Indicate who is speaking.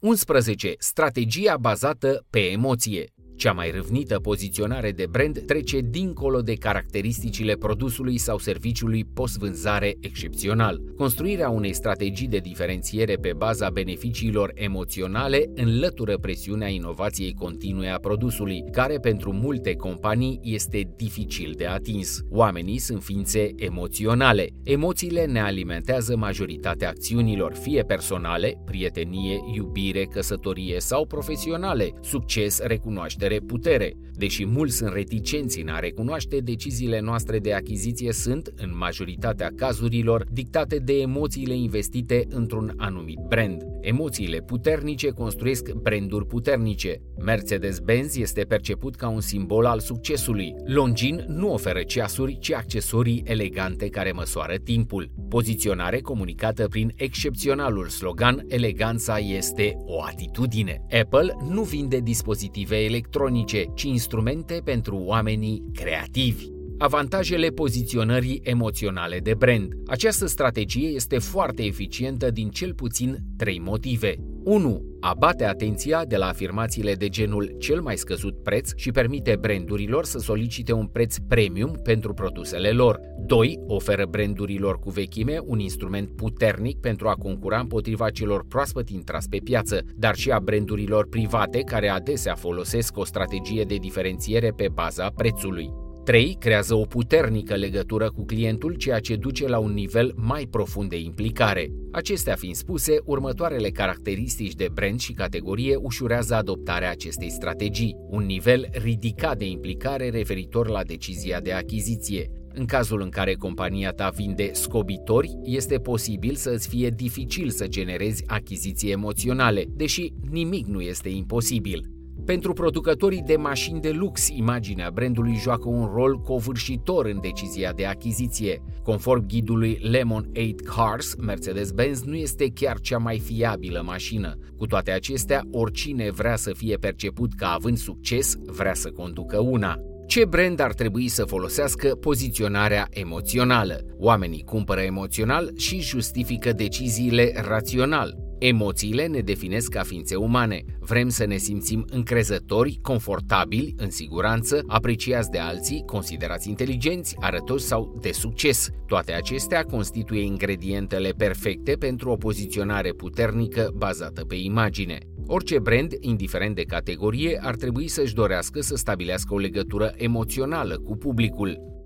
Speaker 1: 11. Strategia bazată pe emoție. Cea mai râvnită poziționare de brand trece dincolo de caracteristicile produsului sau serviciului post-vânzare excepțional. Construirea unei strategii de diferențiere pe baza beneficiilor emoționale înlătură presiunea inovației continue a produsului, care pentru multe companii este dificil de atins. Oamenii sunt ființe emoționale. Emoțiile ne alimentează majoritatea acțiunilor, fie personale, prietenie, iubire, căsătorie sau profesionale, succes, recunoaștere putere. Deși mulți sunt reticenți în a recunoaște, deciziile noastre de achiziție sunt, în majoritatea cazurilor, dictate de emoțiile investite într-un anumit brand. Emoțiile puternice construiesc branduri puternice. Mercedes-Benz este perceput ca un simbol al succesului. Longin nu oferă ceasuri, ci accesorii elegante care măsoară timpul. Poziționare comunicată prin excepționalul slogan Eleganța este o atitudine. Apple nu vinde dispozitive electronice, ci instrumente pentru oamenii creativi. Avantajele poziționării emoționale de brand. Această strategie este foarte eficientă din cel puțin trei motive. 1. Abate atenția de la afirmațiile de genul cel mai scăzut preț și permite brandurilor să solicite un preț premium pentru produsele lor. 2. Oferă brandurilor cu vechime un instrument puternic pentru a concura împotriva celor proaspăt intrați pe piață, dar și a brandurilor private care adesea folosesc o strategie de diferențiere pe baza prețului. 3. Creează o puternică legătură cu clientul, ceea ce duce la un nivel mai profund de implicare. Acestea fiind spuse, următoarele caracteristici de brand și categorie ușurează adoptarea acestei strategii. Un nivel ridicat de implicare referitor la decizia de achiziție. În cazul în care compania ta vinde scobitori, este posibil să îți fie dificil să generezi achiziții emoționale, deși nimic nu este imposibil. Pentru producătorii de mașini de lux, imaginea brandului joacă un rol covârșitor în decizia de achiziție. Conform ghidului Lemon 8 Cars, Mercedes-Benz nu este chiar cea mai fiabilă mașină. Cu toate acestea, oricine vrea să fie perceput ca având succes, vrea să conducă una. Ce brand ar trebui să folosească poziționarea emoțională? Oamenii cumpără emoțional și justifică deciziile rațional. Emoțiile ne definesc ca ființe umane. Vrem să ne simțim încrezători, confortabili, în siguranță, apreciați de alții, considerați inteligenți, arătoși sau de succes. Toate acestea constituie ingredientele perfecte pentru o poziționare puternică bazată pe imagine. Orice brand, indiferent de categorie, ar trebui să-și dorească să stabilească o legătură emoțională cu publicul.